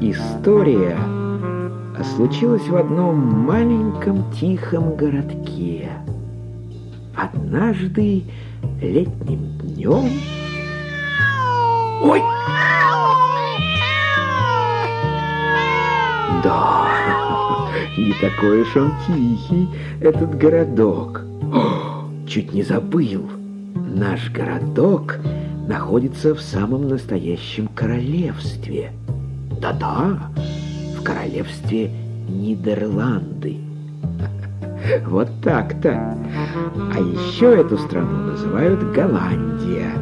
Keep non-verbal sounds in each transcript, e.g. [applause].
история случилась в одном маленьком тихом городке. Однажды летним днем... Ой! Да, не такой уж он тихий, этот городок. О, чуть не забыл. Наш городок находится в самом настоящем королевстве. Да-да, в королевстве Нидерланды. [laughs] Вот так-то. А еще эту страну называют Голландия.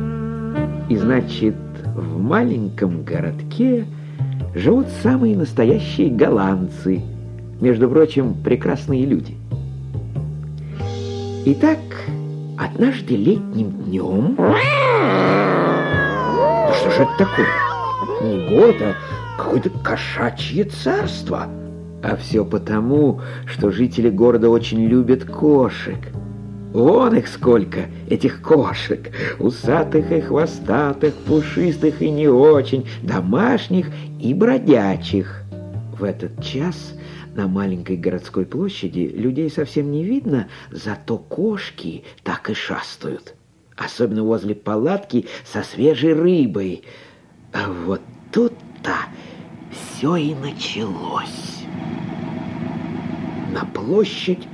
И значит, в маленьком городке живут самые настоящие голландцы. Между прочим, прекрасные люди. Итак, однажды летним днем... Да что же это такое? Не год, а какое-то кошачье царство. А все потому, что жители города очень любят кошек. Вон их сколько, этих кошек, усатых и хвостатых, пушистых и не очень, домашних и бродячих. В этот час на маленькой городской площади людей совсем не видно, зато кошки так и шастают. Особенно возле палатки со свежей рыбой. А вот тут-то все и началось. На площадь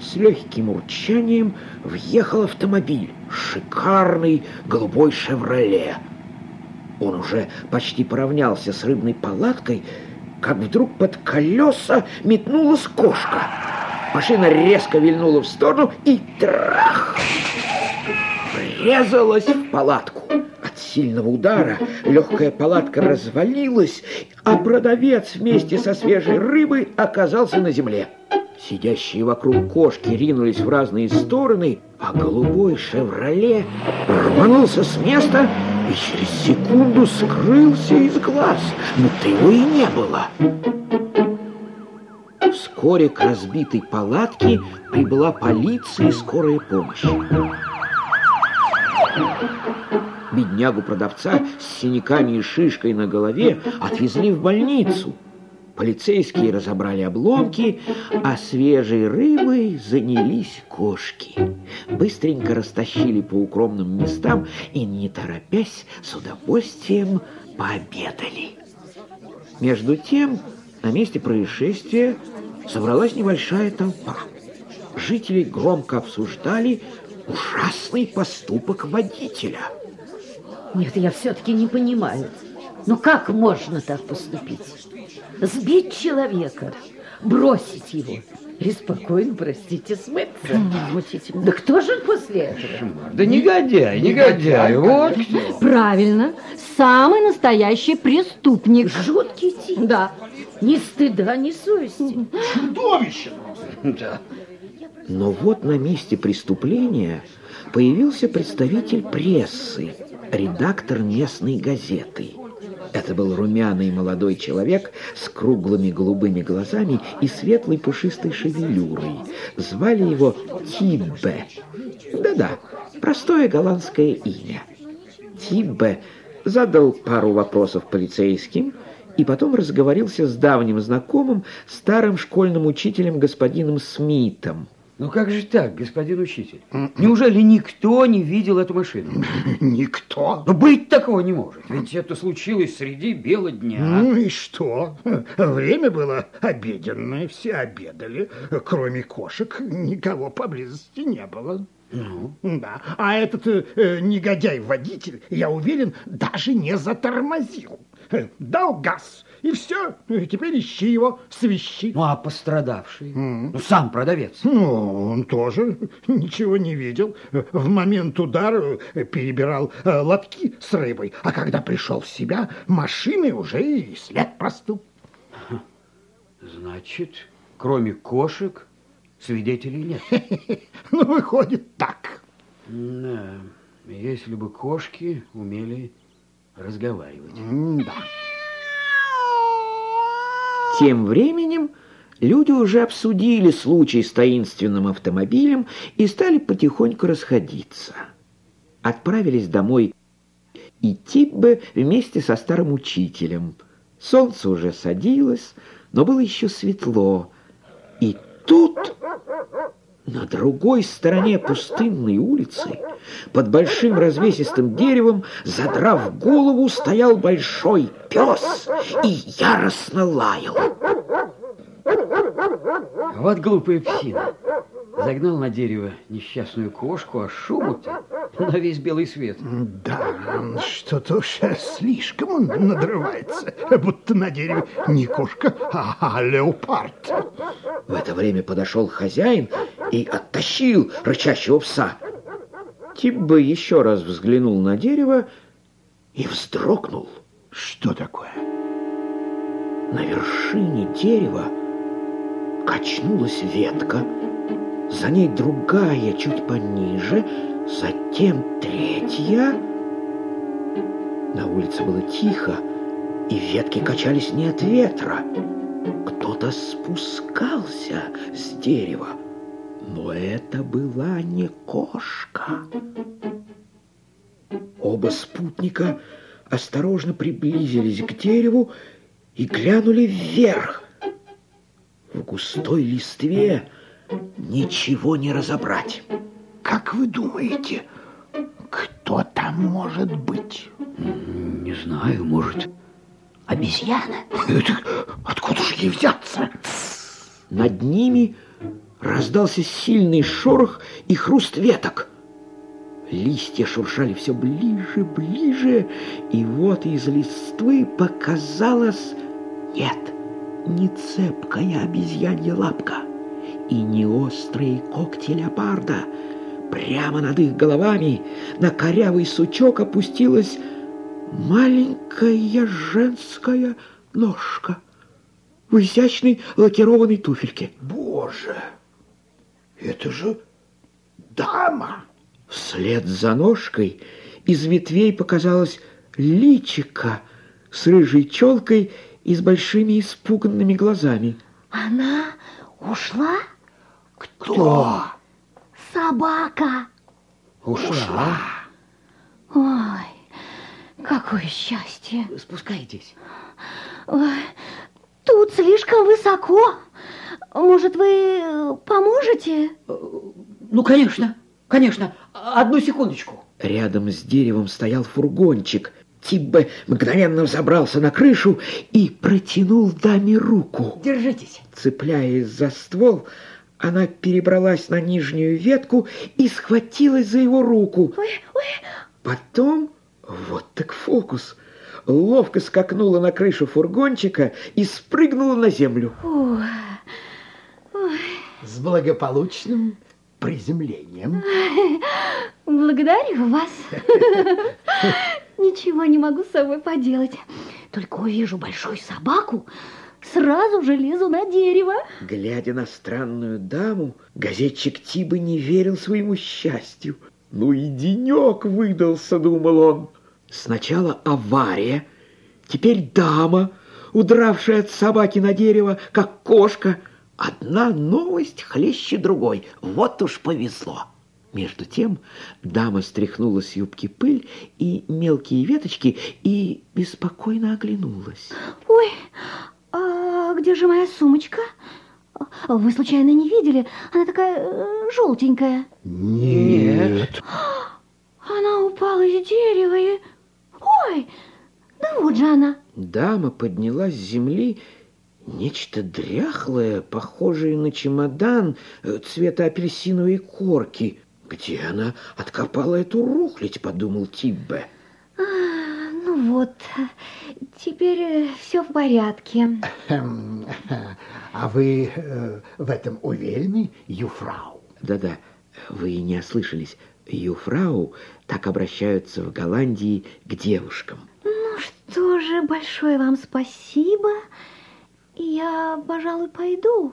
с легким урчанием въехал автомобиль, шикарный голубой «Шевроле». Он уже почти поравнялся с рыбной палаткой, как вдруг под колеса метнулась кошка. Машина резко вильнула в сторону и трах! Врезалась в палатку. Сильного удара легкая палатка развалилась, а продавец вместе со свежей рыбой оказался на земле. Сидящие вокруг кошки ринулись в разные стороны, а голубой «Шевроле» рванулся с места и через секунду скрылся из глаз, будто его и не было. Вскоре к разбитой палатке прибыла полиция и скорая помощь. Беднягу-продавца с синяками и шишкой на голове отвезли в больницу – Полицейские разобрали обломки, а свежей рыбой занялись кошки. Быстренько растащили по укромным местам и, не торопясь, с удовольствием пообедали. Между тем, на месте происшествия собралась небольшая толпа. Жители громко обсуждали ужасный поступок водителя. Нет, я все-таки не понимаю. Ну как можно так поступить? сбить человека, бросить его и спокойно, простите, смыться. Да кто же после этого? Да негодяй, негодяй, вот кто. Правильно, самый настоящий преступник. Жуткий тип. Да. Ни стыда, ни совести. Чудовище. Да. Но вот на месте преступления появился представитель прессы, редактор местной газеты. Это был румяный молодой человек с круглыми голубыми глазами и светлой пушистой шевелюрой. Звали его Тиббе. Да-да, простое голландское имя. Тиббе задал пару вопросов полицейским и потом разговорился с давним знакомым, старым школьным учителем господином Смитом. Ну как же так, господин учитель? Неужели никто не видел эту машину? [laughs] Никто? Но быть такого не может, ведь это случилось среди бела дня. Ну и что? Время было обеденное, все обедали. Кроме кошек, никого поблизости не было. Ну? Да. А этот э, негодяй-водитель, я уверен, даже не затормозил. Дал газ и все. Ну, теперь ищи его, свищи. Ну, а пострадавший? Mm. Ну, сам продавец. Ну, он тоже ничего не видел. В момент удара перебирал э, лотки с рыбой. А когда пришел в себя, машины уже и след простыл. Значит, кроме кошек, свидетелей нет. [laughs] Ну, выходит так. Да, если бы кошки умели разговаривать. Да. Тем временем люди уже обсудили случай с таинственным автомобилем и стали потихоньку расходиться. Отправились домой и Тиббе вместе со старым учителем. Солнце уже садилось, но было еще светло. И тут на другой стороне пустынной улицы, под большим развесистым деревом, задрав голову, стоял большой пес и яростно лаял. Вот глупая псина. Загнал на дерево несчастную кошку, а шуму-то на весь белый свет. Да, что-то уж слишком он надрывается, будто на дереве не кошка, а, леопард. В это время подошел хозяин и оттащил рычащего пса. Тибба еще раз взглянул на дерево и вздрогнул. Что такое? На вершине дерева качнулась ветка, за ней другая чуть пониже, затем третья. На улице было тихо, и ветки качались не от ветра. Кто-то спускался с дерева, но это была не кошка. Оба спутника осторожно приблизились к дереву и глянули вверх. В густой листве ничего не разобрать. Как вы думаете, кто там может быть? Не знаю, может, обезьяна? Это откуда же ей взяться? Над ними раздался сильный шорох и хруст веток. Листья шуршали все ближе, ближе, и вот из листвы показалось... Нет, не цепкая обезьянья лапка и не острые когти леопарда. Прямо над их головами на корявый сучок опустилась маленькая женская ножка в изящной лакированной туфельке. Боже, это же дама! Вслед за ножкой из ветвей показалось личико с рыжей челкой и с большими испуганными глазами. Она ушла? Кто? Собака. Ушла. Ой, какое счастье. Спускайтесь. Ой, тут слишком высоко. Может, вы поможете? Ну, конечно, конечно. Одну секундочку. Рядом с деревом стоял фургончик. Тиббе мгновенно взобрался на крышу и протянул даме руку. Держитесь. Цепляясь за ствол, она перебралась на нижнюю ветку и схватилась за его руку. Потом, вот так фокус, ловко скакнула на крышу фургончика и спрыгнула на землю. С благополучным приземлением. Благодарю вас. [laughs] Ничего не могу с собой поделать. Только увижу большую собаку, сразу же лезу на дерево. Глядя на странную даму, газетчик Тиба не верил своему счастью. Ну и денек выдался, думал он. Сначала авария, теперь дама, удравшая от собаки на дерево, как кошка. Одна новость хлеще другой. Вот уж повезло. Между тем дама стряхнула с юбки пыль и мелкие веточки и беспокойно оглянулась. Ой, где же моя сумочка? Вы случайно не видели? Она такая э, желтенькая. Нет. Она упала из дерева и... Ой, да вот же она. Дама подняла с земли нечто дряхлое, похожее на чемодан э, цвета апельсиновой корки. Где она откопала эту рухлядь, подумал Тиббе. Вот, теперь все в порядке. Эм, А вы э, в этом уверены, юфрау? Да-да, вы не ослышались. Юфрау так обращаются в Голландии к девушкам. Ну что же, большое вам спасибо. Я, пожалуй, пойду.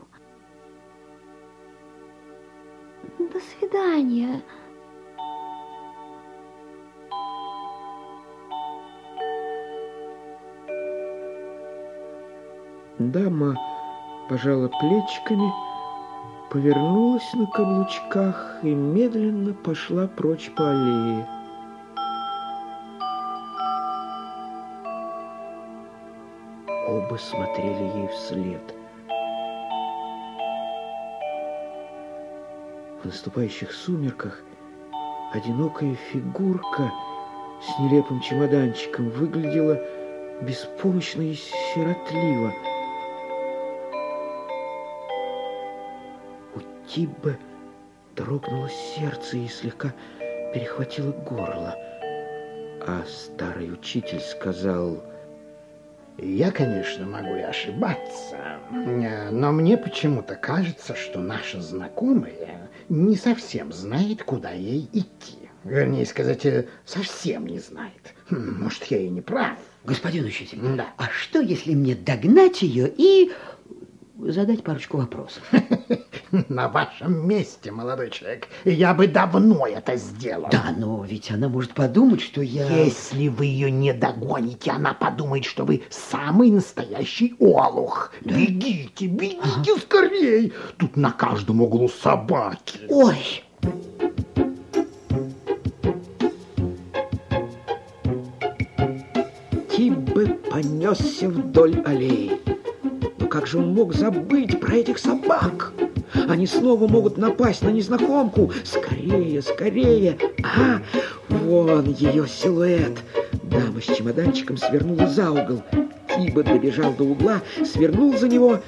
До свидания. Дама пожала плечиками, повернулась на каблучках и медленно пошла прочь по аллее. оба смотрели ей вслед. В наступающих сумерках одинокая фигурка с нелепым чемоданчиком выглядела беспомощно и сиротливо. У Тиббы дрогнуло сердце и слегка перехватило горло. А старый учитель сказал... Я, конечно, могу и ошибаться, но мне почему-то кажется, что наша знакомая не совсем знает, куда ей идти. Вернее сказать, э, совсем не знает. Хм, может, я и не прав. Господин учитель, Да. а что, если мне догнать ее и задать парочку вопросов? [laughs] [laughs] На вашем месте, молодой человек, я бы давно это сделал. Да, но ведь она может подумать, что я... Если вы ее не догоните, она подумает, что вы самый настоящий олух. Бегите, бегите скорей. Тут на каждом углу собаки. Ой! Тиббе понесся вдоль аллеи. Но как же он мог забыть про этих собак? Они снова могут напасть на незнакомку. Скорее, скорее. А, вон ее силуэт. Дама с чемоданчиком свернула за угол. Тиба добежал до угла, свернул за него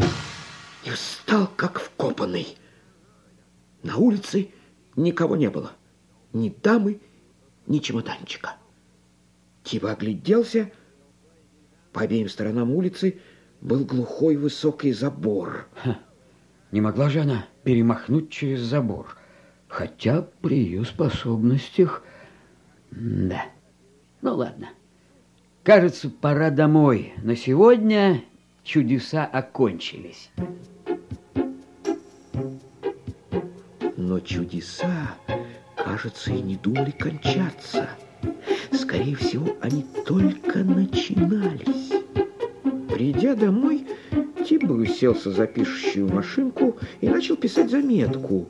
и встал как вкопанный. На улице никого не было. Ни дамы, ни чемоданчика. Тиба огляделся. По обеим сторонам улицы был глухой высокий забор. Не могла же она перемахнуть через забор. Хотя при ее способностях... Да. Ну, ладно. Кажется, пора домой. На сегодня чудеса окончились. Но чудеса, кажется, и не думали кончаться. Скорее всего, они только начинались. Придя домой, Тиба уселся за пишущую машинку и начал писать заметку.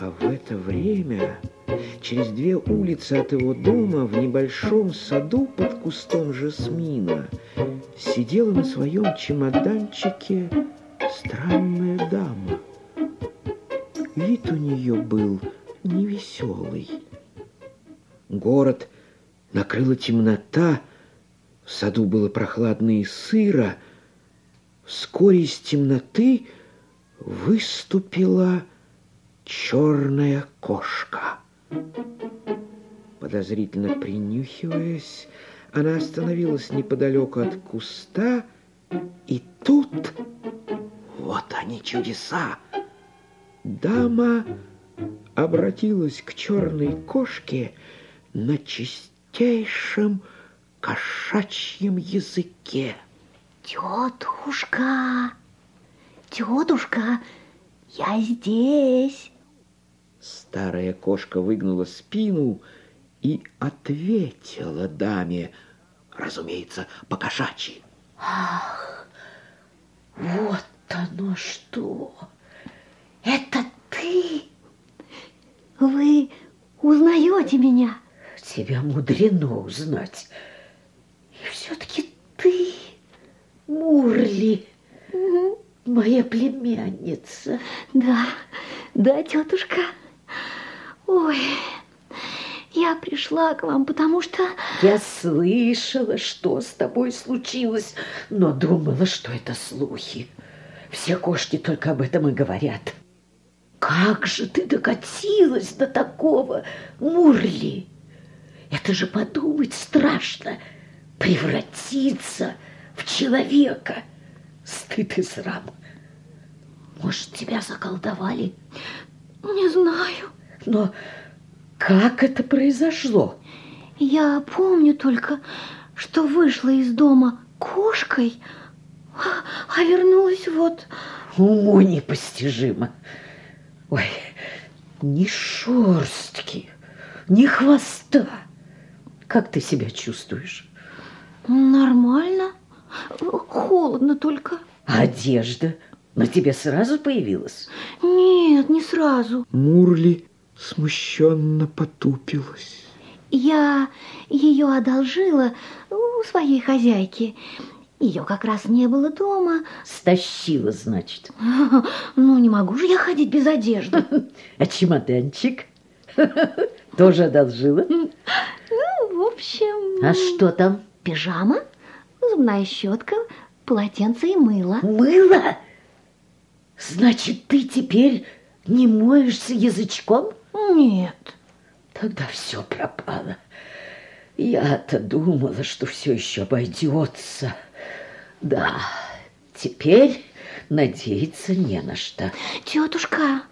А в это время через две улицы от его дома в небольшом саду под кустом жасмина сидела на своем чемоданчике странная дама. Вид у нее был невеселый. Город накрыла темнота, в саду было прохладно и сыро. Вскоре из темноты выступила черная кошка. Подозрительно принюхиваясь, она остановилась неподалеку от куста, и тут, вот они чудеса, дама обратилась к черной кошке на чистейшем кошачьем языке. Тетушка, тетушка, я здесь. Старая кошка выгнула спину и ответила даме, разумеется, по-кошачьи. Вот оно что! Это ты? Вы узнаете меня? Тебя мудрено узнать. И все-таки ты, Мурли, моя племянница. Да, да, тетушка. Ой, я пришла к вам, потому что... Я слышала, что с тобой случилось, но думала, что это слухи. Все кошки только об этом и говорят. Как же ты докатилась до такого, Мурли? Это же подумать страшно. Превратиться в человека. Стыд и срам. Может, тебя заколдовали? Не знаю. Но как это произошло? Я помню только, что вышла из дома кошкой, а вернулась вот... Уму непостижимо. Ой, ни шерстки, ни хвоста. Как ты себя чувствуешь? Нормально. Холодно только. А одежда на тебе сразу появилась? Нет, не сразу. Мурли смущенно потупилась. Я ее одолжила у своей хозяйки. Ее как раз не было дома. Стащила, значит. [laughs] Ну, не могу же я ходить без одежды. [laughs] А чемоданчик? [laughs] Тоже одолжила? Ну, в общем... А что там? Пижама, зубная щетка, полотенце и мыло. Мыло? Значит, ты теперь не моешься язычком? Нет. Тогда все пропало. Я-то думала, что все еще обойдется. Да, теперь надеяться не на что. Тетушка,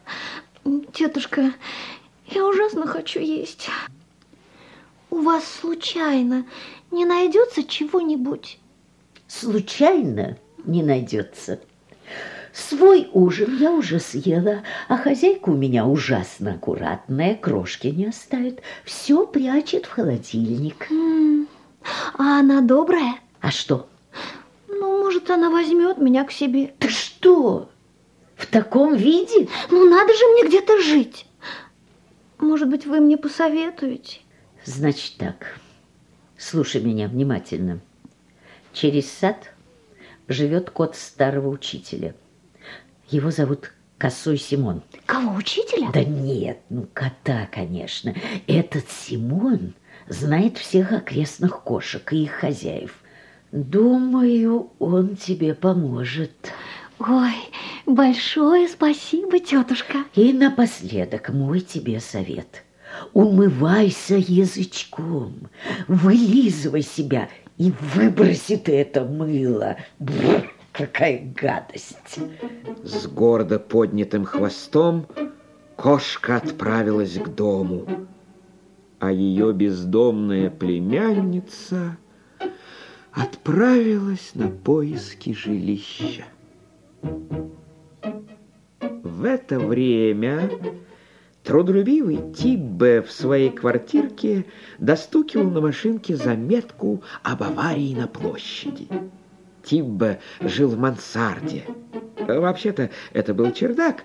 тетушка, я ужасно хочу есть. У вас случайно не найдется чего-нибудь? Случайно не найдется. Свой ужин я уже съела, а хозяйка у меня ужасно аккуратная, крошки не оставит, все прячет в холодильник. М, А она добрая? А что? Ну, может, она возьмет меня к себе. Ты что? В таком виде? Ну, надо же мне где-то жить. Может быть, вы мне посоветуете? Значит так, слушай меня внимательно. Через сад живет кот старого учителя. Его зовут Косой Симон. Кого, учителя? Да нет, ну кота, конечно. Этот Симон знает всех окрестных кошек и их хозяев. Думаю, он тебе поможет. Ой, большое спасибо, тетушка. И напоследок мой тебе совет. Умывайся язычком, вылизывай себя и выброси ты это мыло. Бррр, какая гадость. С гордо поднятым хвостом кошка отправилась к дому, а ее бездомная племянница отправилась на поиски жилища. В это время трудолюбивый Тиббе в своей квартирке достукивал на машинке заметку об аварии на площади. Тиббе жил в мансарде. Вообще-то это был чердак,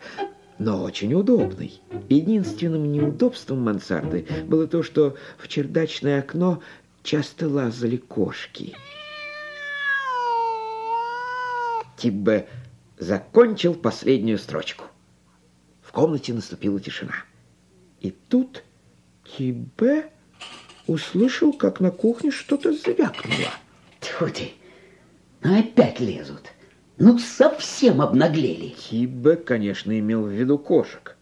но очень удобный. Единственным неудобством мансарды было то, что в чердачное окно часто лазали кошки. Тиббе закончил последнюю строчку. В комнате наступила тишина. И тут Тибе услышал, как на кухне что-то звякнуло. Тьфу ты, ну опять лезут. Ну, совсем обнаглели. Тибе, конечно, имел в виду кошек.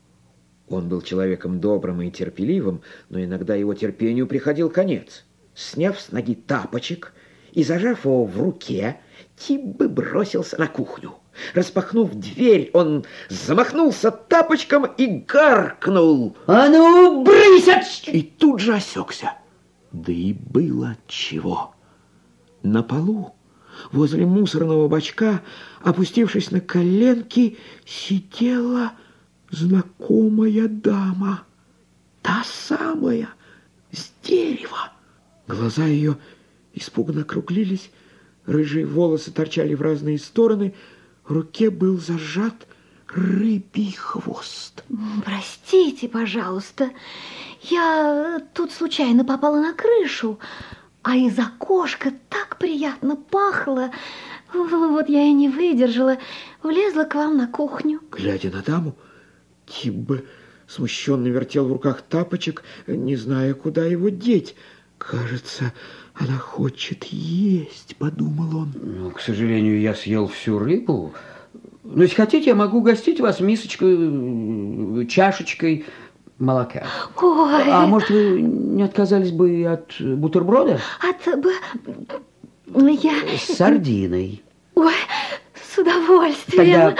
Он был человеком добрым и терпеливым, но иногда его терпению приходил конец. Сняв с ноги тапочек и зажав его в руке, Тибе бросился на кухню. Распахнув дверь, он замахнулся тапочком и гаркнул. А ну, брысь. И тут же осекся. Да и было чего. На полу, возле мусорного бачка, опустившись на коленки, сидела знакомая дама. Та самая, с дерева. Глаза ее испуганно округлились, рыжие волосы торчали в разные стороны, в руке был зажат рыбий хвост. Простите, пожалуйста, я тут случайно попала на крышу, а из окошка так приятно пахло. Вот я и не выдержала, влезла к вам на кухню. Глядя на даму, Тиббе смущенно вертел в руках тапочек, не зная, куда его деть. «Кажется, она хочет есть», — подумал он. Ну, к сожалению, я съел всю рыбу. Но если хотите, я могу гостить вас мисочкой, чашечкой молока. Ой, А может, вы не отказались бы и от бутерброда от... Я... с сардиной? Ой, с удовольствием. Тогда,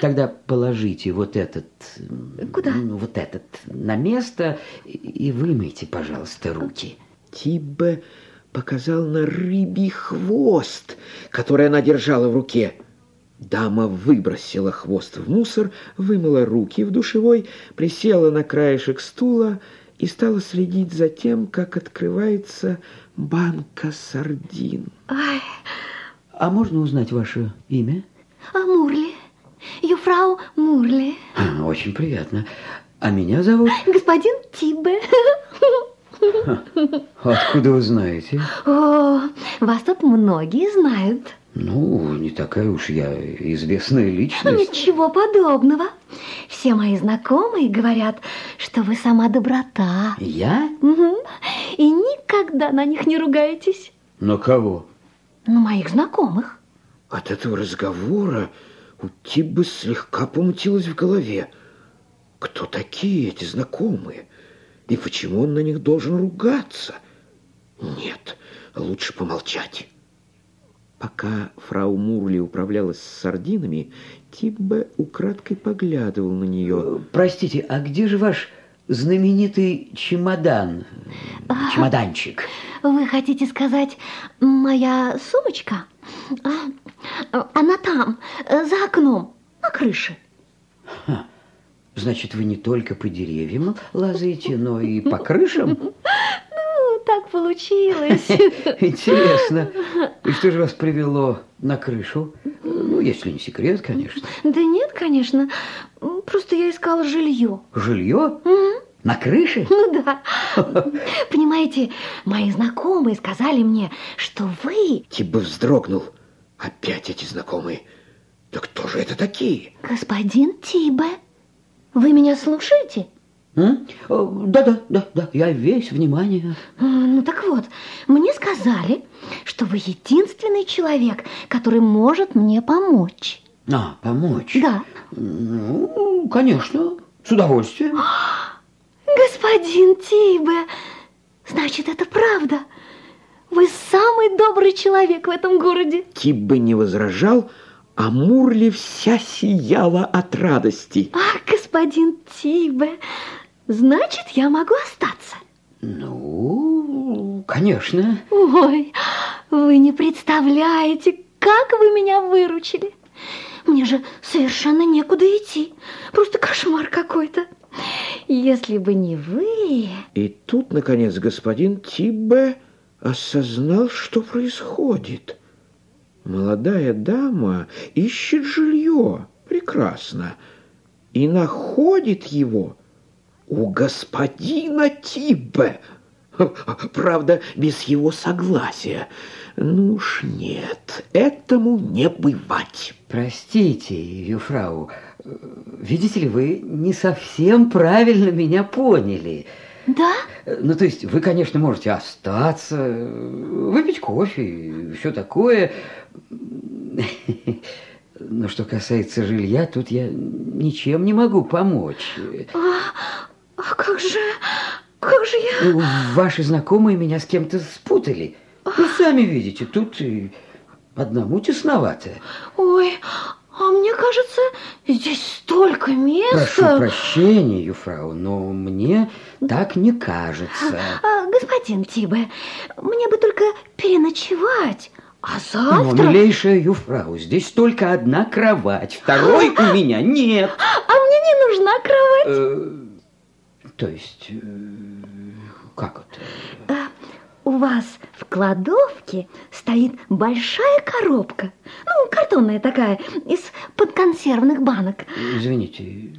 тогда положите вот этот... Куда? ну, вот этот на место и- вымойте, пожалуйста, руки. Тиббе показал на рыбий хвост, который она держала в руке. Дама выбросила хвост в мусор, вымыла руки в душевой, присела на краешек стула и стала следить за тем, как открывается банка сардин. Ай, А можно узнать ваше имя? а Мурли? Юфрау Мурли. А, Очень приятно. А меня зовут... Господин Тибе. [laughs] Откуда вы знаете? О, вас тут многие знают. Ну, не такая уж я известная личность. Ничего подобного. Все мои знакомые говорят, что вы сама доброта. Я? Угу. И никогда на них не ругаетесь. На кого? На моих знакомых. От этого разговора у Тибы слегка помутилось в голове. Кто такие эти знакомые? И почему он на них должен ругаться? Нет, лучше помолчать. Пока фрау Мурли управлялась с сардинами, Тиббе украдкой поглядывал на нее. Простите, а где же ваш знаменитый чемодан? Чемоданчик. Вы хотите сказать, моя сумочка? А, Она там, за окном, на крыше. Ха. Значит, вы не только по деревьям лазаете, но и по крышам? [laughs] Ну, так получилось. [laughs] Интересно. И что же вас привело на крышу? Ну, если не секрет, конечно. Да нет, конечно. Просто я искала жилье. Жилье? На крыше? [laughs] Ну да. Понимаете, мои знакомые сказали мне, что вы... Тиббе вздрогнул. Опять эти знакомые. Да кто же это такие? Господин Тибе. Вы меня слушаете? Да-да, да, да, я весь внимание. Ну так вот, мне сказали, что вы единственный человек, который может мне помочь. А, помочь? Да. Ну, конечно, с удовольствием. [gasps] Господин Тибе, значит, это правда. Вы самый добрый человек в этом городе. Тибе не возражал, а Мурли вся сияла от радости. Ах, господин Тибе, значит, я могу остаться? Ну, конечно. Ой, вы не представляете, как вы меня выручили. Мне же совершенно некуда идти. Просто кошмар какой-то. Если бы не вы... И тут, наконец, господин Тибе осознал, что происходит. Молодая дама ищет жилье. Прекрасно. И находит его у господина Тибе. Правда, без его согласия. Ну уж нет, этому не бывать. Простите, юфрау, видите ли, вы не совсем правильно меня поняли. Да? Ну, то есть вы, конечно, можете остаться, выпить кофе и все такое. Но что касается жилья, тут я ничем не могу помочь. А, а как же, как же я... Ну, ваши знакомые меня с кем-то спутали. Вы сами видите, тут одному тесновато. Ой, а мне кажется, здесь столько места. Прошу прощения, юфрау, но мне так не кажется. А, господин Тибе, мне бы только переночевать. А завтра... Но, милейшая юфрау, здесь только одна кровать, второй у меня нет. [gasps] А мне не нужна кровать. Э, то есть, э, как это? А, у вас в кладовке стоит большая коробка, ну, картонная такая, из подконсервных банок. Извините,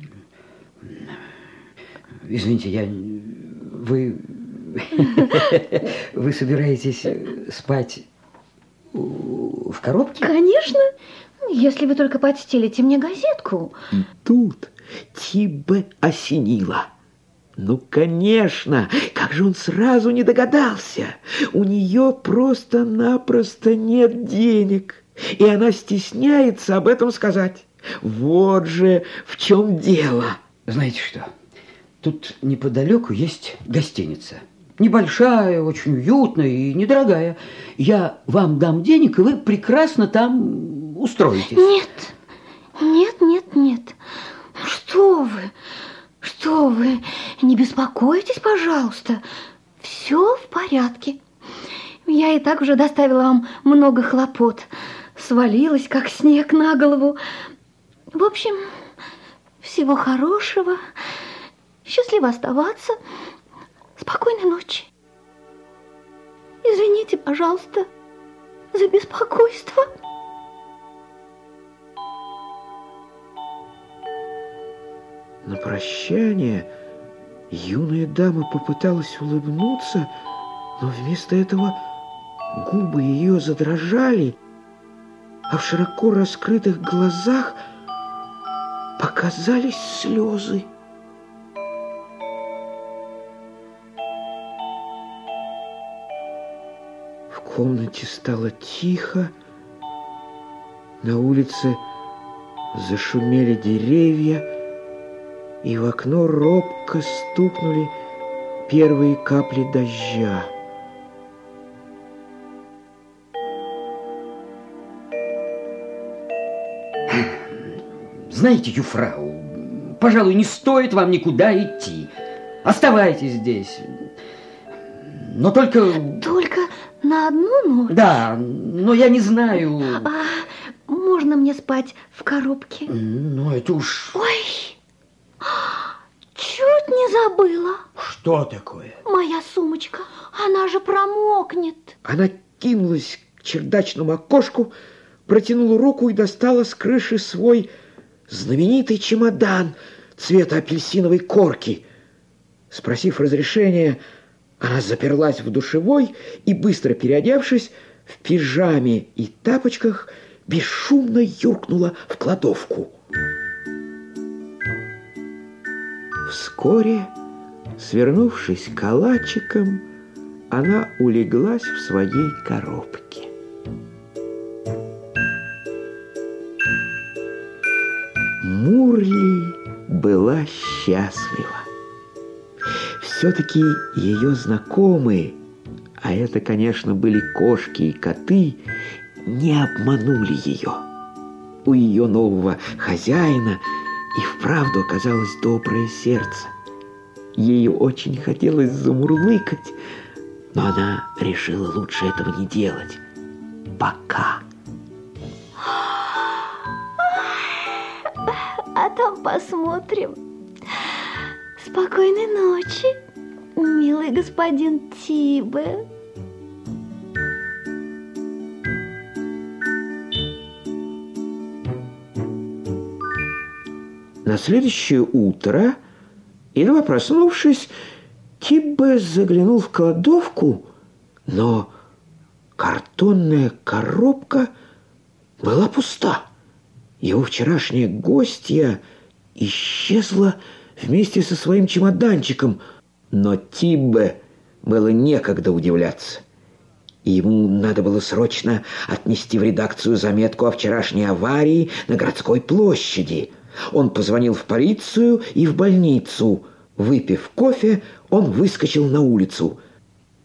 извините, я... Вы... [laughs] Вы собираетесь спать в коробке? Конечно, если вы только подстелите мне газетку. Тут Тибе осенило. Ну, конечно, как же он сразу не догадался. У нее просто-напросто нет денег, и она стесняется об этом сказать. Вот же в чем дело. Знаете что, тут неподалеку есть гостиница. Небольшая, очень уютная и недорогая. Я вам дам денег, и вы прекрасно там устроитесь. Нет, нет, нет, нет. Что вы? Что вы? Не беспокойтесь, пожалуйста. Все в порядке. Я и так уже доставила вам много хлопот. Свалилась, как снег на голову. В общем, всего хорошего. Счастливо оставаться. Спокойной ночи. Извините, пожалуйста, за беспокойство. На прощание юная дама попыталась улыбнуться, но вместо этого губы ее задрожали, а в широко раскрытых глазах показались слезы. Комнате стало тихо, на улице зашумели деревья, и в окно робко стукнули первые капли дождя. Знаете, Юфрау, пожалуй, не стоит вам никуда идти. Оставайтесь здесь. Но только... Только на одну ночь? Да, но я не знаю... А можно мне спать в коробке? Ну, это уж... Ой, чуть не забыла. Что такое? Моя сумочка, она же промокнет. Она кинулась к чердачному окошку, протянула руку и достала с крыши свой знаменитый чемодан цвета апельсиновой корки. Спросив разрешения, она заперлась в душевой и, быстро переодевшись, в пижаме и тапочках, бесшумно юркнула в кладовку. Вскоре, свернувшись калачиком, она улеглась в своей коробке. Мурли была счастлива. Все-таки ее знакомые, а это, конечно, были кошки и коты, не обманули ее. У ее нового хозяина и вправду оказалось доброе сердце. Ей очень хотелось замурлыкать, но она решила лучше этого не делать. Пока. А там посмотрим. Спокойной ночи, милый господин Тибе. На следующее утро, едва проснувшись, Тибе заглянул в кладовку, но картонная коробка была пуста. Его вчерашняя гостья исчезла вместе со своим чемоданчиком, но Тибе было некогда удивляться. Ему надо было срочно отнести в редакцию заметку о вчерашней аварии на городской площади. Он позвонил в полицию и в больницу. Выпив кофе, он выскочил на улицу.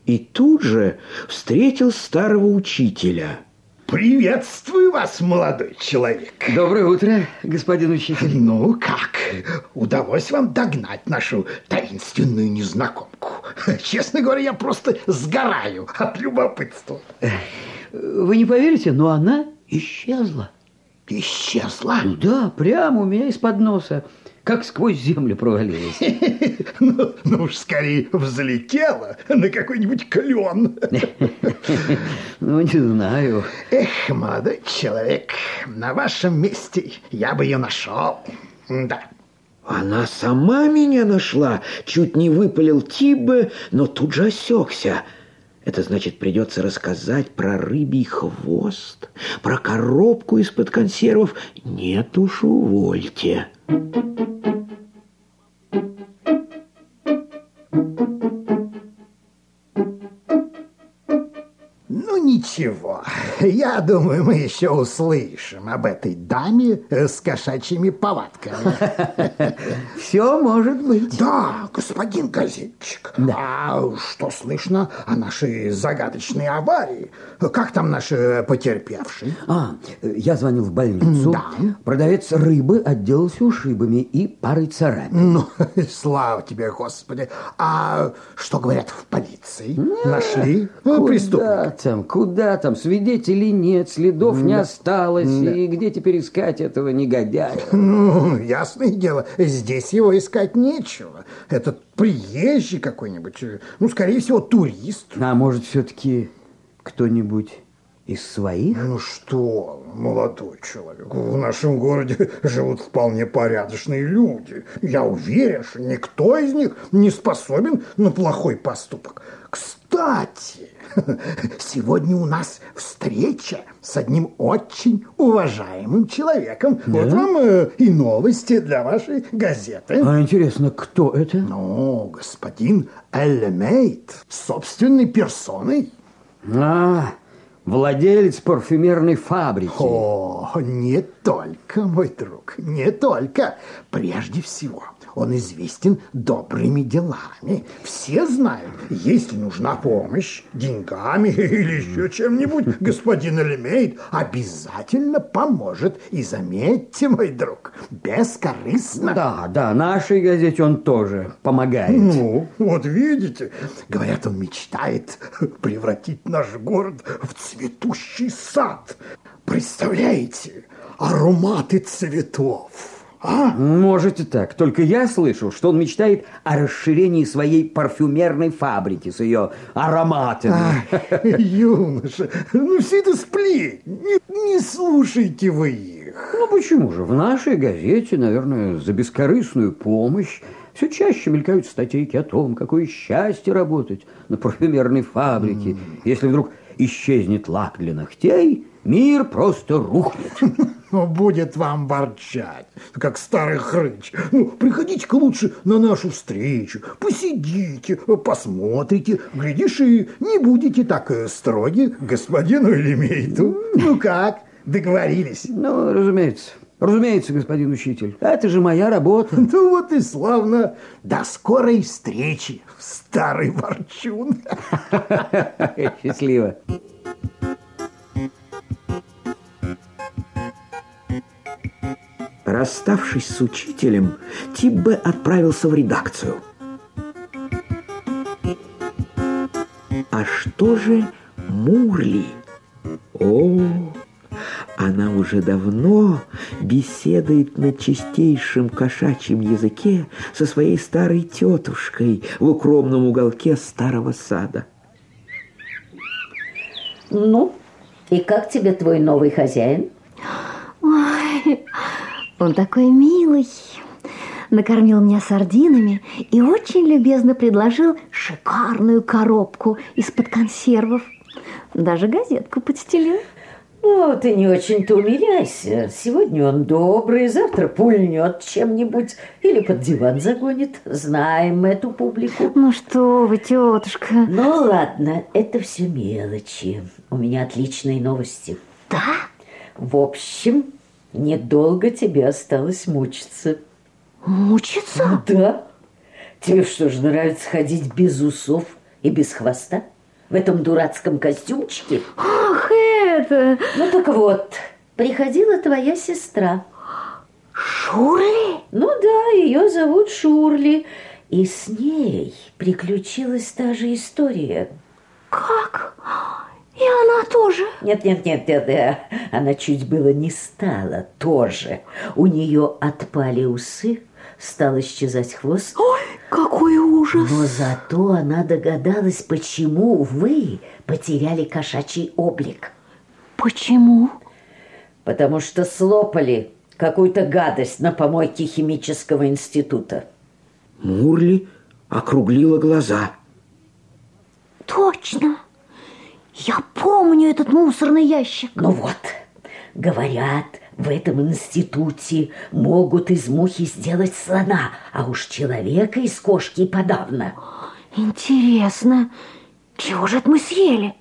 И тут же встретил старого учителя – Приветствую вас, молодой человек. Доброе утро, господин учитель. Ну, как? Удалось вам догнать нашу таинственную незнакомку? Честно говоря, я просто сгораю от любопытства. Вы не поверите, но она исчезла. Исчезла? Да, прямо у меня из-под носа как сквозь землю провалилась. [laughs] Ну, ну уж скорее взлетела на какой-нибудь клен. [laughs] Ну, не знаю. Эх, молодой человек, на вашем месте я бы ее нашел. Да. Она сама меня нашла, чуть не выпалил Тибе, но тут же осекся. Это значит, придется рассказать про рыбий хвост, про коробку из-под консервов. Нет уж, увольте. Ничего, я думаю, мы еще услышим об этой даме с кошачьими повадками. [laughs] Все может быть. Да, господин газетчик. Да. А что слышно о нашей загадочной аварии? Как там наши потерпевшие? А, я звонил в больницу. Да. Продавец рыбы отделался ушибами и парой царапин. Ну, [laughs] слава тебе, Господи. А что говорят в полиции? Нашли преступника? там, куда там, свидетелей нет, следов да. не осталось, да. и где теперь искать этого негодяя? [laughs] Ну, ясное дело, здесь его искать нечего. Этот приезжий какой-нибудь, ну, скорее всего, турист. А может, все-таки кто-нибудь из своих? Ну что, молодой человек, в нашем городе живут вполне порядочные люди. Я уверен, что никто из них не способен на плохой поступок. Кстати, [laughs] сегодня у нас встреча с одним очень уважаемым человеком. Да? Вот вам э, и новости для вашей газеты. А интересно, кто это? Ну, господин Элемейт, собственной персоной. А, владелец парфюмерной фабрики. О, не только, мой друг, не только. Прежде всего, он известен добрыми делами. Все знают, если нужна помощь деньгами [laughs] или еще чем-нибудь, господин Элемейт обязательно поможет. И заметьте, мой друг, бескорыстно. Да, да, нашей газете он тоже помогает. Ну, вот видите, говорят, он мечтает [laughs] превратить наш город в цветущий сад. Представляете, ароматы цветов а? Можете так. Только я слышал, что он мечтает о расширении своей парфюмерной фабрики с ее ароматами. А, юноша, ну все это сплетни. Не, не слушайте вы их. Ну почему же? В нашей газете, наверное, за бескорыстную помощь все чаще мелькают статейки о том, какое счастье работать на парфюмерной фабрике. Mm. Если вдруг исчезнет лак для ногтей, мир просто рухнет. [laughs] Ну, будет вам ворчать, как старый хрыч. Ну, приходите-ка лучше на нашу встречу, посидите, посмотрите, глядишь, и не будете так э, строги господину Элемейту. [laughs] Ну как, договорились? Ну, разумеется. Разумеется, господин учитель. Это же моя работа. [laughs] Ну вот и славно. До скорой встречи, старый ворчун. Счастливо. Расставшись с учителем, Тиббе отправился в редакцию. А что же Мурли? О, она уже давно беседует на чистейшем кошачьем языке со своей старой тетушкой в укромном уголке старого сада. Ну, и как тебе твой новый хозяин? Ой, он такой милый. Накормил меня сардинами и очень любезно предложил шикарную коробку из-под консервов. Даже газетку подстелил. Ну, ты не очень-то умиляйся. Сегодня он добрый, завтра пульнет чем-нибудь или под диван загонит. Знаем эту публику. Ну что вы, тетушка. Ну ладно, это все мелочи. У меня отличные новости. Да? В общем, Недолго тебе осталось мучиться. Мучиться? Да. Тебе что же, нравится ходить без усов и без хвоста? В этом дурацком костюмчике? Ах, это... Ну так вот, приходила твоя сестра. Шурли? Ну да, ее зовут Шурли. И с ней приключилась та же история. Как? И она тоже? Нет, нет, нет, нет, нет. Она чуть было не стала тоже. У нее отпали усы, стал исчезать хвост. Ой, какой ужас! Но зато она догадалась, почему вы потеряли кошачий облик. Почему? Потому что слопали какую-то гадость на помойке химического института. Мурли округлила глаза. Точно! Я помню этот мусорный ящик. Ну вот, говорят, в этом институте могут из мухи сделать слона, а уж человека из кошки подавно. Интересно, чего же это мы съели?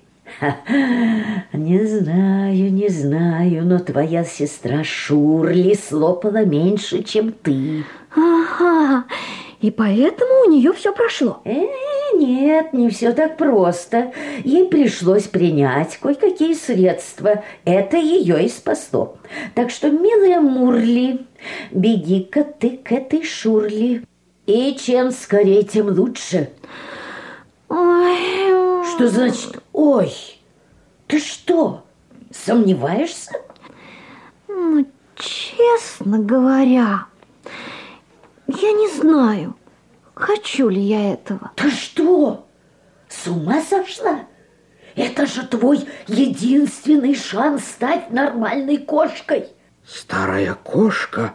Не знаю, не знаю, но твоя сестра Шурли слопала меньше, чем ты. Ага, и поэтому у нее все прошло. Э, нет, не все так просто. Ей пришлось принять кое-какие средства. Это ее и спасло. Так что, милая Мурли, беги-ка ты к этой Шурли. И чем скорее, тем лучше. Ой. Что значит «ой»? Ты что, сомневаешься? Ну, честно говоря, я не знаю, хочу ли я этого. Ты что, с ума сошла? Это же твой единственный шанс стать нормальной кошкой. Старая кошка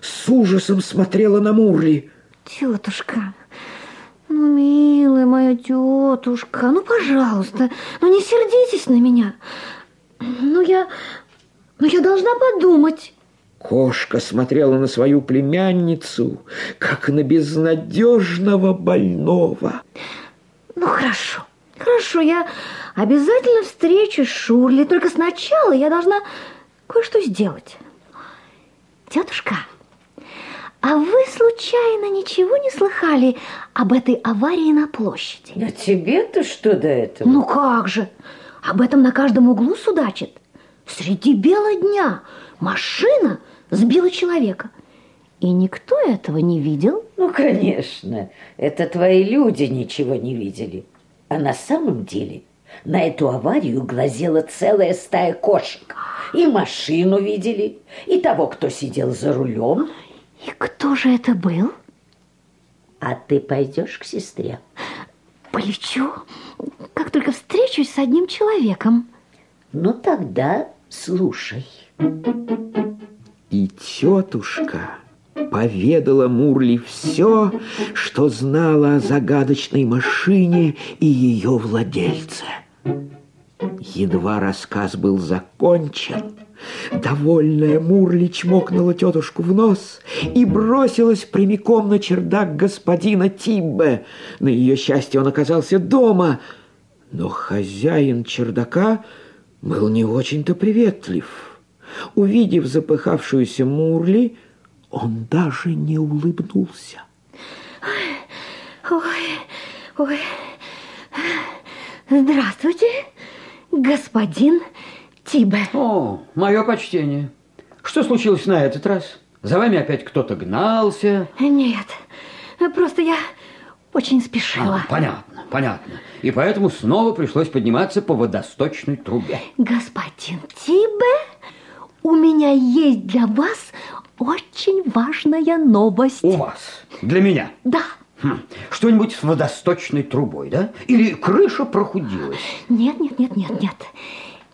с ужасом смотрела на Мурли. Тетушка, ну, милая моя тетушка, ну, пожалуйста, ну, не сердитесь на меня. Ну, я, ну, я должна подумать. Кошка смотрела на свою племянницу, как на безнадежного больного. Ну, хорошо, хорошо, я обязательно встречусь с Шурли, только сначала я должна кое-что сделать. Тетушка, а вы случайно ничего не слыхали об этой аварии на площади? А тебе-то что до этого? Ну как же, об этом на каждом углу судачат. Среди бела дня машина сбила человека. И никто этого не видел. Ну, конечно, это твои люди ничего не видели. А на самом деле на эту аварию глазела целая стая кошек. И машину видели, и того, кто сидел за рулем. И кто же это был? А ты пойдешь к сестре? Полечу, как только встречусь с одним человеком. Ну, тогда слушай. Тетушка поведала Мурли все, что знала о загадочной машине и ее владельце. Едва рассказ был закончен, довольная Мурли чмокнула тетушку в нос и бросилась прямиком на чердак господина Тиббе. На ее счастье он оказался дома, но хозяин чердака был не очень-то приветлив. Увидев запыхавшуюся Мурли, он даже не улыбнулся. Ой, ой. Здравствуйте, господин Тибе. О, мое почтение. Что случилось на этот раз? За вами опять кто-то гнался? Нет, просто я очень спешила. А, понятно, понятно. И поэтому снова пришлось подниматься по водосточной трубе. Господин Тибе, у меня есть для вас очень важная новость. У вас? Для меня? Да. Хм, Что-нибудь с водосточной трубой, да? Или крыша прохудилась? Нет, нет, нет, нет, нет.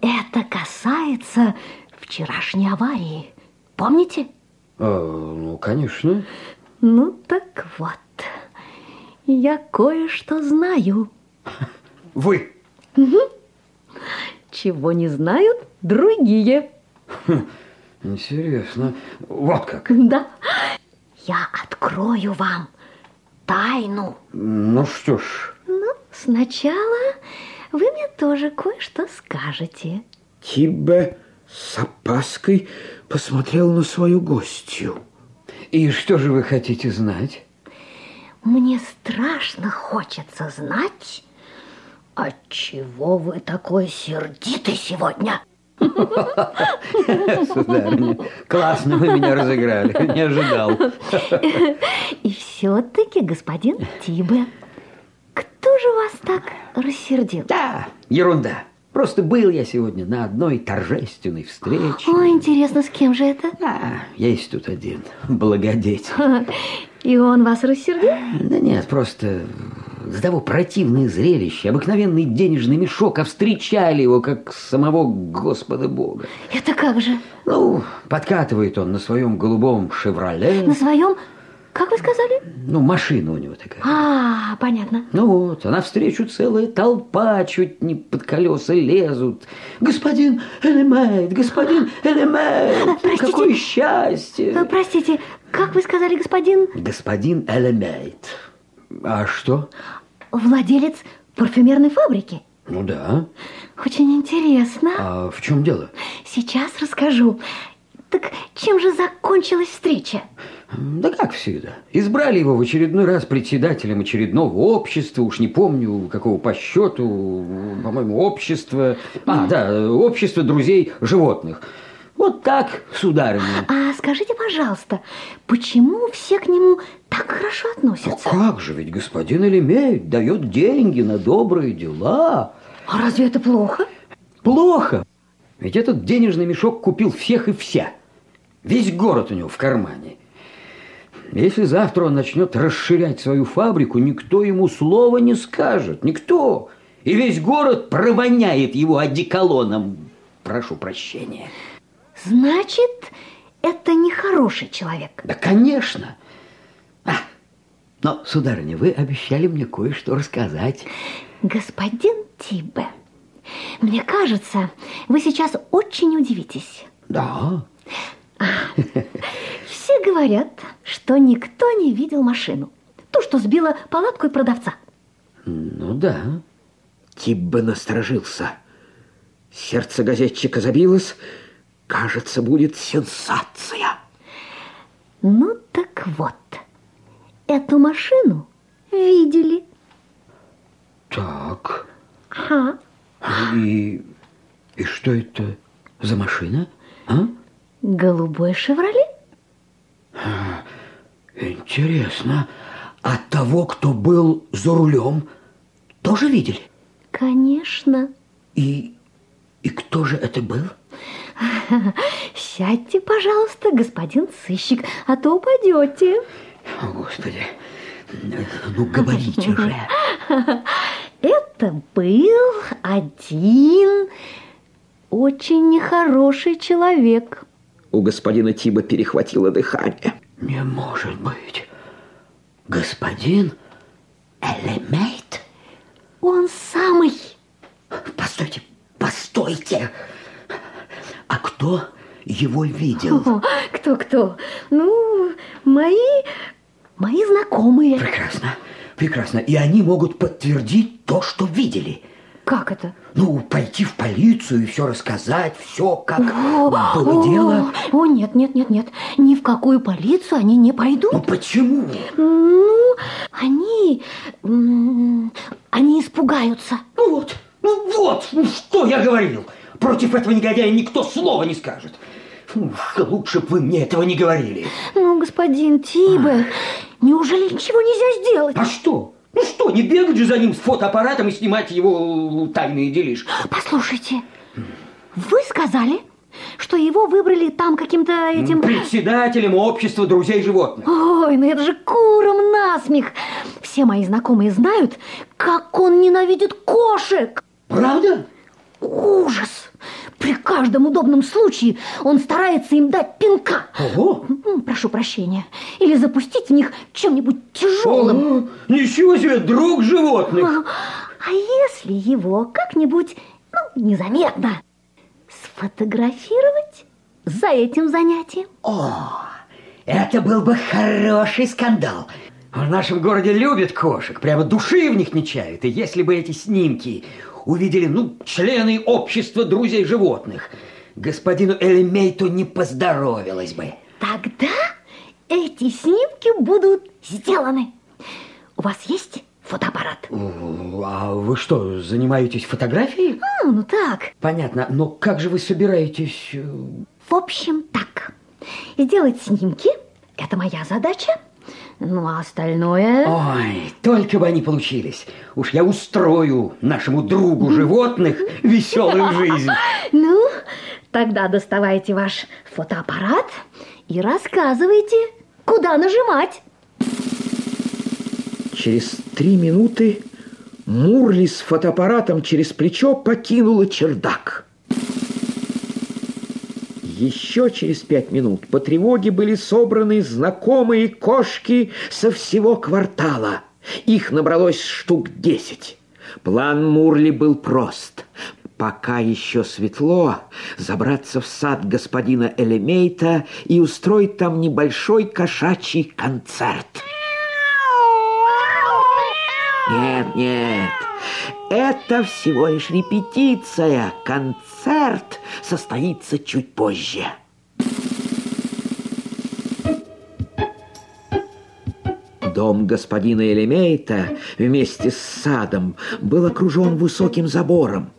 Это касается вчерашней аварии. Помните? Э, ну, конечно. Ну, так вот. Я кое-что знаю. Вы. Чего не знают другие. Интересно. Вот как. Да. Я открою вам тайну. Ну что ж, Ну, сначала вы мне тоже кое-что скажете. Тибе с опаской посмотрел на свою гостью. и что же вы хотите знать? Мне страшно хочется знать, отчего вы такой сердитый сегодня. Сударыня, классно вы меня разыграли, не ожидал. И все-таки, господин Тибе, кто же вас так рассердил? Да, ерунда. Просто был я сегодня на одной торжественной встрече. О, интересно, с кем же это? А, есть тут один благодетель. И он вас рассердил? Да нет, просто с того противное зрелище, обыкновенный денежный мешок, а встречали его, как самого Господа Бога. Это как же? Ну, подкатывает он на своем голубом «Шевроле». На своем, как вы сказали? Ну, машина у него такая. А, понятно. Ну вот, а навстречу целая толпа чуть не под колеса лезут. Господин Элемейт, господин Элемейт, Простите. какое счастье. Э, Простите, как вы сказали, господин Господин Элемейт. А что? владелец парфюмерной фабрики? Ну да. Очень интересно. А в чем дело? Сейчас расскажу. Так чем же закончилась встреча? Да как всегда. Избрали его в очередной раз председателем очередного общества, уж не помню, какого по счету, по-моему, общество... А, да, общество друзей животных. Вот так, сударыня. А скажите, пожалуйста, почему все к нему так хорошо Ну относятся? как же, ведь господин Элемеет дает деньги на добрые дела. А разве это плохо? Плохо. Ведь этот денежный мешок купил всех и вся. Весь город у него в кармане. Если завтра он начнет расширять свою фабрику, никто ему слова не скажет. Никто. и весь город провоняет его одеколоном. Прошу прощения. Значит, это нехороший человек. Да, конечно. А, но, сударыня, вы обещали мне кое-что рассказать. Господин Тибе, мне кажется, вы сейчас очень удивитесь. Да. Все говорят, что никто не видел машину. Ту, что сбила палатку и продавца. Ну да. Тиббе насторожился. Сердце газетчика забилось. Кажется, будет сенсация. Ну так вот, эту машину видели. Так. Ага. И, и что это за машина? А? Голубой «Шевроле». Интересно. А того, кто был за рулем, тоже видели? Конечно. И, и кто же это был? [laughs] Сядьте, пожалуйста, господин сыщик, а то упадете. О, Господи, ну говорите [laughs] же. Это был один очень нехороший человек. У господина Тиба перехватило дыхание. Не может быть. Господин Элемейт? Он самый. Постойте, постойте. А кто его видел? Кто-кто? Ну, мои, мои знакомые. Прекрасно, прекрасно. И они могут подтвердить то, что видели. Как это? Ну, пойти в полицию и все рассказать, все как О, было о, дело. О, нет, нет, нет, нет. Ни в какую полицию они не пойдут. Ну, почему? Ну, они... Они испугаются. Ну вот, ну вот, ну что я говорил. Против этого негодяя никто слова не скажет. Фу, лучше бы вы мне этого не говорили. Ну, господин Тибе, неужели ничего нельзя сделать? А что? Ну что, не бегать же за ним с фотоаппаратом и снимать его э, тайные делишки? Послушайте, вы сказали, что его выбрали там каким-то этим... Председателем общества друзей животных. Ой, ну это же куром насмех. Все мои знакомые знают, как он ненавидит кошек. Правда? Ужас! При каждом удобном случае он старается им дать пинка. Ого! М, Прошу прощения. Или запустить в них чем-нибудь тяжелым. О, ничего себе, друг животных. А если его как-нибудь, ну, незаметно сфотографировать за этим занятием? О, это был бы хороший скандал. В нашем городе любят кошек, прямо души в них не чают. И если бы эти снимки увидели, ну, члены общества друзей животных, господину Элемейту не поздоровилось бы. Тогда эти снимки будут сделаны. У вас есть фотоаппарат? А вы что, занимаетесь фотографией? А, ну так. Понятно, но как же вы собираетесь... э, В общем, так. Сделать снимки – это моя задача. Ну, а остальное... Ой, только бы они получились. Уж я устрою нашему другу животных веселую жизнь. [laughs] Ну, тогда доставайте ваш фотоаппарат и рассказывайте, куда нажимать. Через три минуты Мурли с фотоаппаратом через плечо покинула чердак. Еще через пять минут по тревоге были собраны знакомые кошки со всего квартала. Их набралось штук десять. План Мурли был прост. Пока еще светло, забраться в сад господина Элемейта и устроить там небольшой кошачий концерт. Нет, нет, это всего лишь репетиция. Концерт состоится чуть позже. Дом господина Элемейта вместе с садом был окружен высоким забором.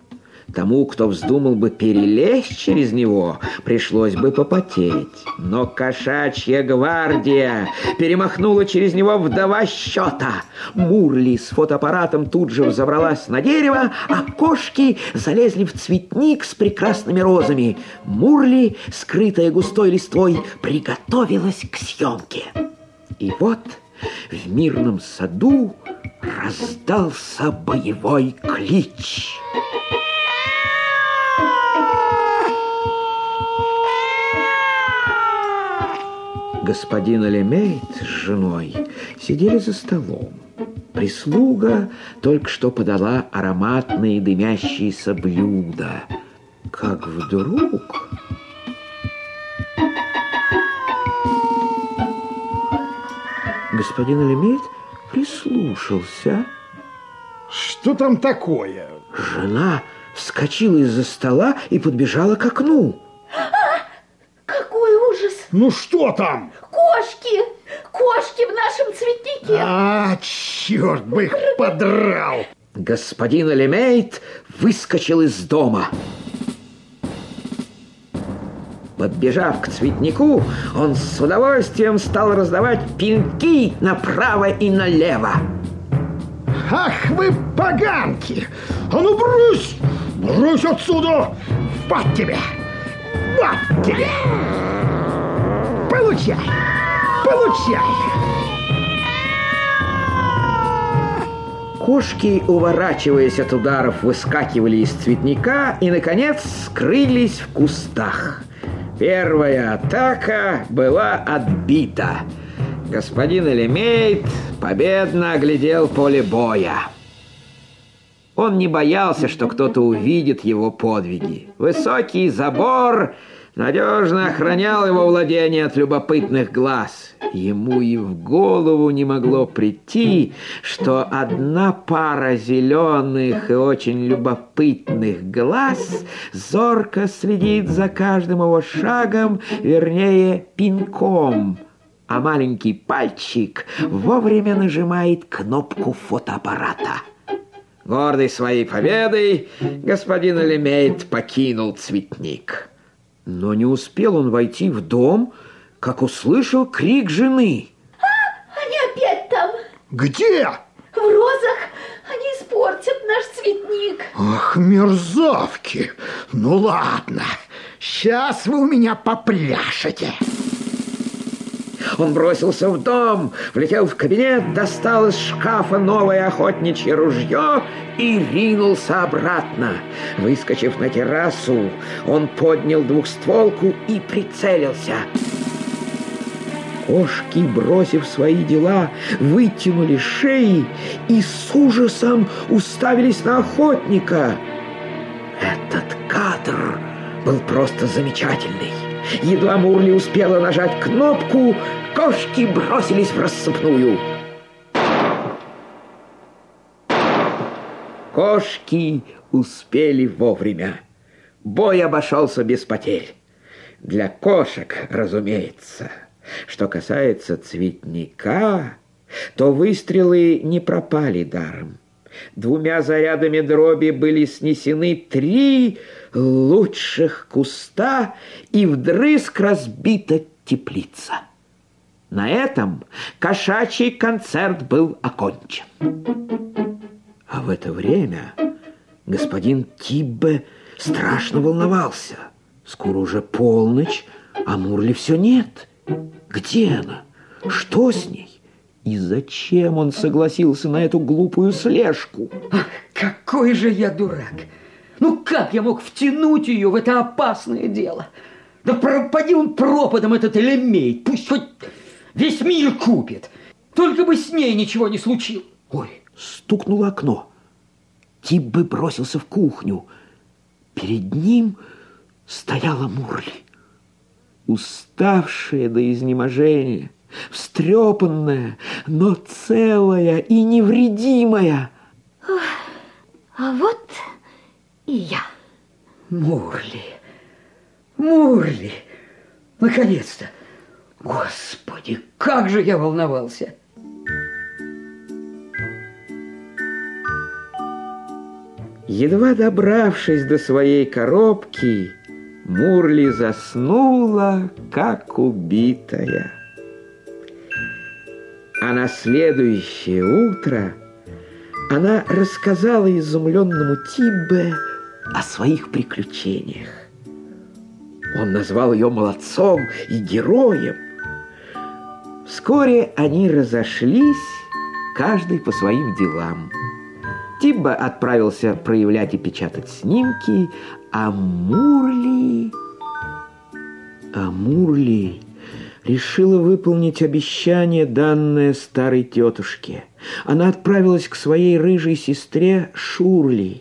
Тому, кто вздумал бы перелезть через него, пришлось бы попотеть. Но кошачья гвардия перемахнула через него в два счета. Мурли с фотоаппаратом тут же взобралась на дерево, а кошки залезли в цветник с прекрасными розами. Мурли, скрытая густой листвой, приготовилась к съемке. И вот в мирном саду раздался боевой клич. Господин Алемейт с женой сидели за столом. Прислуга только что подала ароматные дымящиеся блюда. Как вдруг... Господин Алемейт прислушался. Что там такое? Жена вскочила из-за стола и подбежала к окну. Какой ужас! Ну что там? Кошки в нашем цветнике! А, черт бы их подрал! Господин Элемейт выскочил из дома. Подбежав к цветнику, он с удовольствием стал раздавать пинки направо и налево. Ах вы поганки! А ну брысь! Брысь отсюда! Вот тебе! Вот тебе! Получай! Получай! Кошки, уворачиваясь от ударов, выскакивали из цветника и, наконец, скрылись в кустах. Первая атака была отбита. Господин Элемейт победно оглядел поле боя. Он не боялся, что кто-то увидит его подвиги. Высокий забор надежно охранял его владение от любопытных глаз. Ему и в голову не могло прийти, что одна пара зеленых и очень любопытных глаз зорко следит за каждым его шагом, вернее, пинком, а маленький пальчик вовремя нажимает кнопку фотоаппарата. Гордый своей победой, господин Элемейт покинул цветник. Но не успел он войти в дом, как услышал крик жены. Они опять там! Где? В розах! Они испортят наш цветник! Ах, мерзавки! Ну ладно, сейчас вы у меня попляшете. Он бросился в дом, влетел в кабинет, достал из шкафа новое охотничье ружье и ринулся обратно. Выскочив на террасу, он поднял двухстволку и прицелился. Кошки, бросив свои дела, вытянули шеи и с ужасом уставились на охотника. Этот кадр был просто замечательный. Едва Мурли успела нажать кнопку, кошки бросились в рассыпную. Кошки успели вовремя. Бой обошелся без потерь. Для кошек, разумеется. Что касается цветника, то выстрелы не пропали даром. Двумя зарядами дроби были снесены три лучших куста и вдрызг разбита теплица. На этом кошачий концерт был окончен. А в это время господин Тиббе страшно волновался. Скоро уже полночь, а Мурли все нет. Где она? Что с ней? И зачем он согласился на эту глупую слежку? Ах, какой же я дурак! Ну как я мог втянуть ее в это опасное дело? Да пропади он пропадом этот элемейт, пусть хоть весь мир купит. Только бы с ней ничего не случилось. Ой, стукнуло окно. Тип бы бросился в кухню. Перед ним стояла Мурли, уставшая до изнеможения, встрепанная, но целая и невредимая. А вот и я. Мурли, Мурли, наконец-то. Господи, как же я волновался. Едва добравшись до своей коробки, Мурли заснула, как убитая. А на следующее утро она рассказала изумленному Тибе о своих приключениях. Он назвал ее молодцом и героем. Вскоре они разошлись, каждый по своим делам. Тибба отправился проявлять и печатать снимки, а Мурли... А Мурли решила выполнить обещание, данное старой тетушке. Она отправилась к своей рыжей сестре Шурли.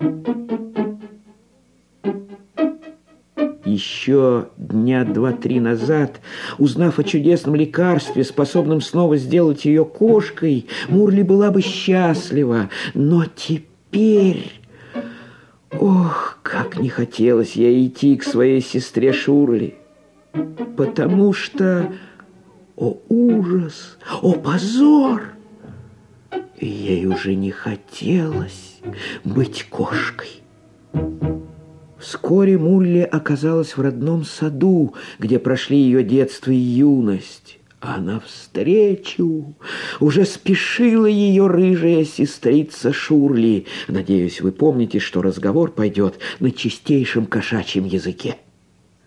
Еще дня два-три назад, узнав о чудесном лекарстве, способном снова сделать ее кошкой, Мурли была бы счастлива. Но теперь... Ох, как не хотелось ей идти к своей сестре Шурли, потому что... О ужас! О позор! Ей уже не хотелось быть кошкой. Вскоре Мулли оказалась в родном саду, где прошли ее детство и юность. А навстречу уже спешила ее рыжая сестрица Шурли. Надеюсь, вы помните, что разговор пойдет на чистейшем кошачьем языке.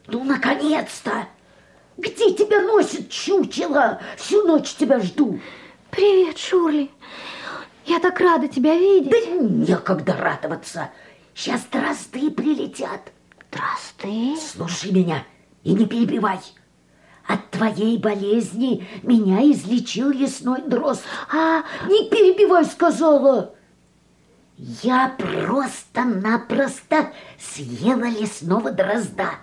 Ну, наконец-то! Где тебя носит чучело? Всю ночь тебя жду. Привет, Шурли. Я так рада тебя видеть. Да некогда радоваться. Сейчас дрозды прилетят. Дрозды? Слушай меня и не перебивай. От твоей болезни меня излечил лесной дрозд. А, не перебивай, сказала. Я просто-напросто съела лесного дрозда.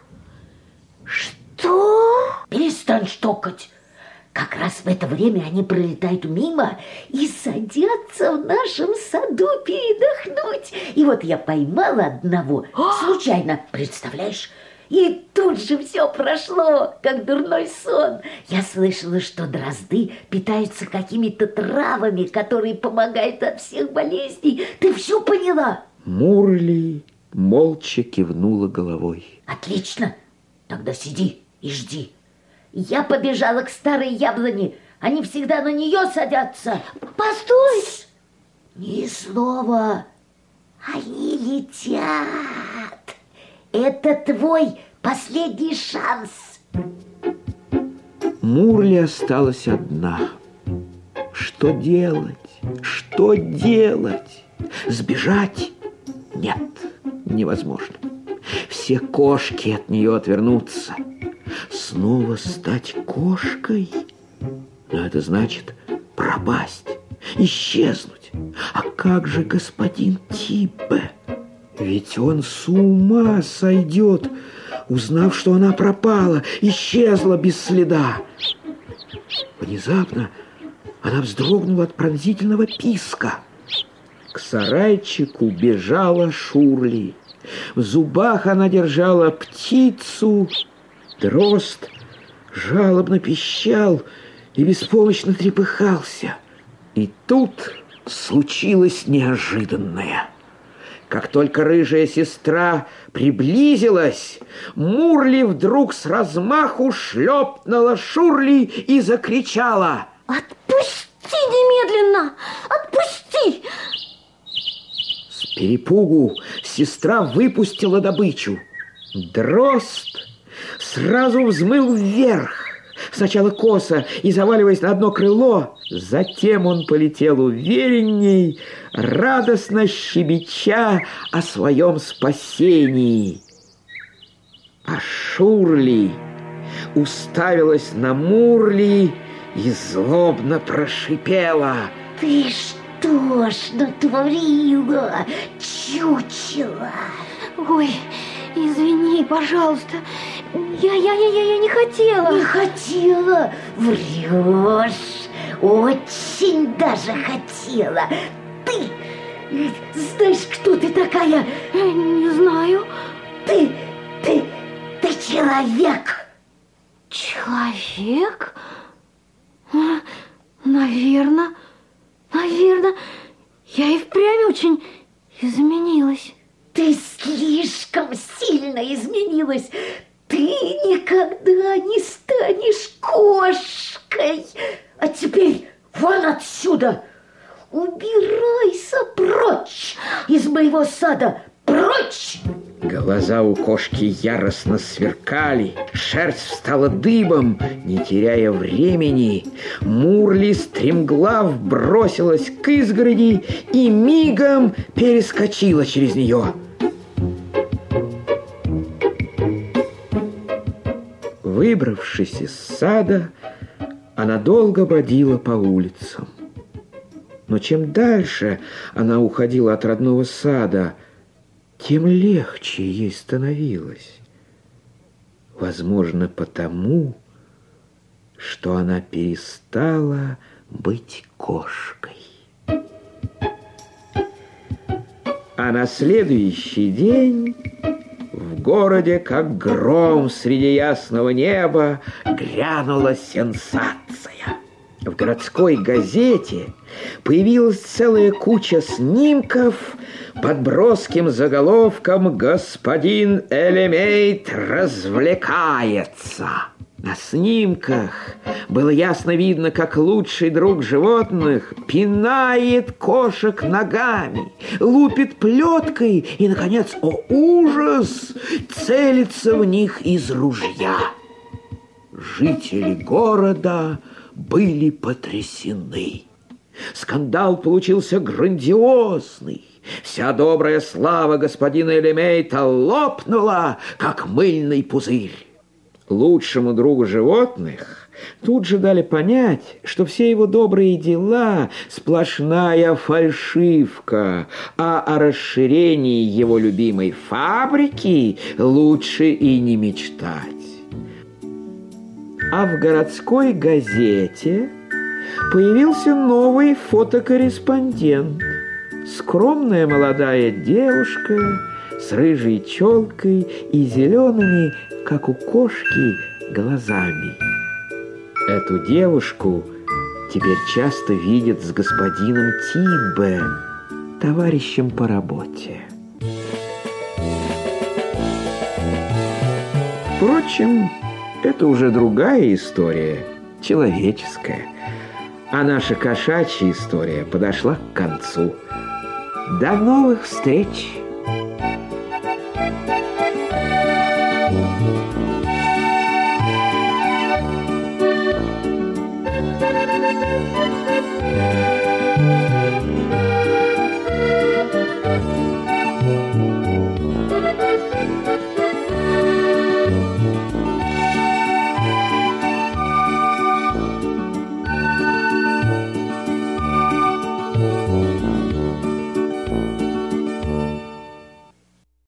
Что? Перестань штокать. Как раз в это время они пролетают мимо и садятся в нашем саду передохнуть. И вот я поймала одного случайно, представляешь? И тут же все прошло, как дурной сон. Я слышала, что дрозды питаются какими-то травами, которые помогают от всех болезней. Ты все поняла? Мурли молча кивнула головой. Отлично. Тогда сиди и жди. Я побежала к старой яблоне. Они всегда на нее садятся. Постой! Ни слова. Они летят. Это твой последний шанс. Мурли осталась одна. Что делать? Что делать? Сбежать? Нет, невозможно. Все кошки от нее отвернутся. Снова стать кошкой? Но это значит пропасть, исчезнуть. А как же господин Тибе? Ведь он с ума сойдет, узнав, что она пропала, исчезла без следа. Внезапно она вздрогнула от пронзительного писка. К сарайчику бежала Шурли. В зубах она держала птицу. Дрозд жалобно пищал и беспомощно трепыхался. И тут случилось неожиданное. Как только рыжая сестра приблизилась, Мурли вдруг с размаху шлепнула Шурли и закричала. Отпусти немедленно! Отпусти! С перепугу сестра выпустила добычу. Дрозд сразу взмыл вверх. Сначала косо и заваливаясь на одно крыло, затем он полетел уверенней, радостно щебеча о своем спасении. А Шурли уставилась на Мурли и злобно прошипела. Ты что ж натворила, чучело? Ой, извини, пожалуйста. Я, я, я, я, я не хотела. Не хотела? Врешь. Очень даже хотела. Ты знаешь, кто ты такая? Не знаю. Ты, ты, ты человек. Человек? Наверное, наверное, я и впрямь очень изменилась. Ты слишком сильно изменилась. Ты никогда не станешь кошкой. А теперь вон отсюда. Убирайся прочь из моего сада. Прочь! Глаза у кошки яростно сверкали, шерсть встала дыбом, не теряя времени. Мурли стремглав бросилась к изгороди и мигом перескочила через нее. Выбравшись из сада, она долго бродила по улицам. Но чем дальше она уходила от родного сада, тем легче ей становилось. Возможно, потому, что она перестала быть кошкой. А на следующий день в городе, как гром среди ясного неба, грянула сенсация. В городской газете появилась целая куча снимков под броским заголовком «Господин Элемейт развлекается». На снимках было ясно видно, как лучший друг животных пинает кошек ногами, лупит плеткой и, наконец, о ужас, целится в них из ружья. Жители города были потрясены. Скандал получился грандиозный. Вся добрая слава господина Элемейта лопнула, как мыльный пузырь. Лучшему другу животных тут же дали понять, что все его добрые дела – сплошная фальшивка, а о расширении его любимой фабрики лучше и не мечтать. А в городской газете появился новый фотокорреспондент. Скромная молодая девушка с рыжей челкой и зелеными, как у кошки, глазами. Эту девушку теперь часто видят с господином Тибе, товарищем по работе. Впрочем, это уже другая история, человеческая. А наша кошачья история подошла к концу. До новых встреч!